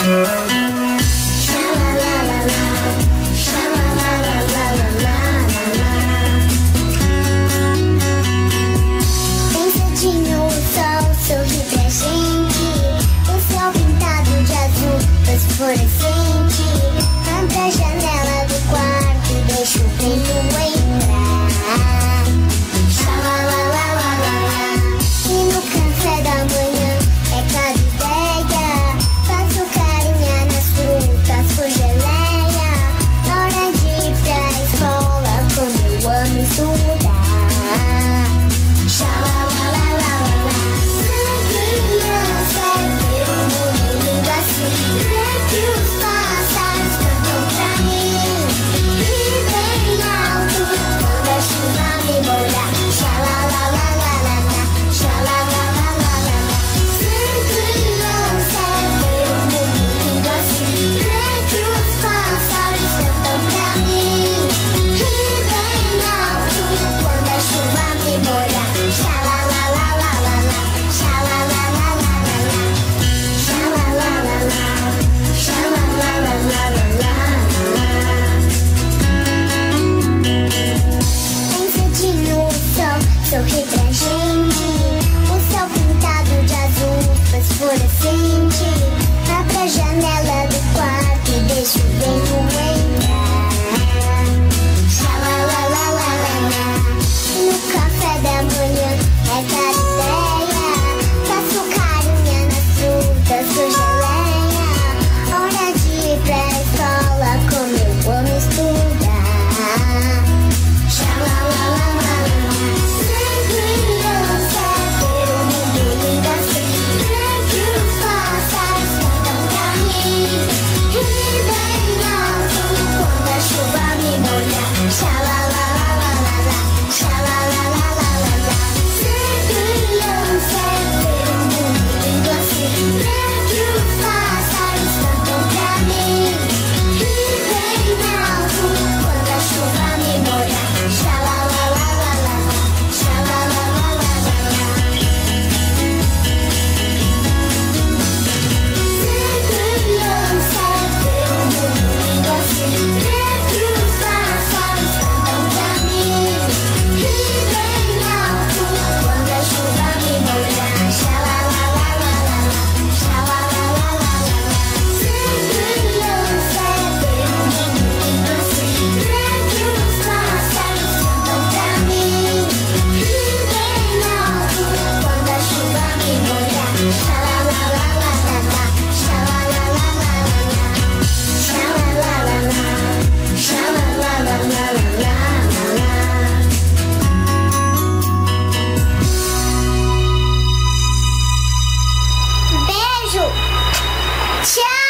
Música People. 手枪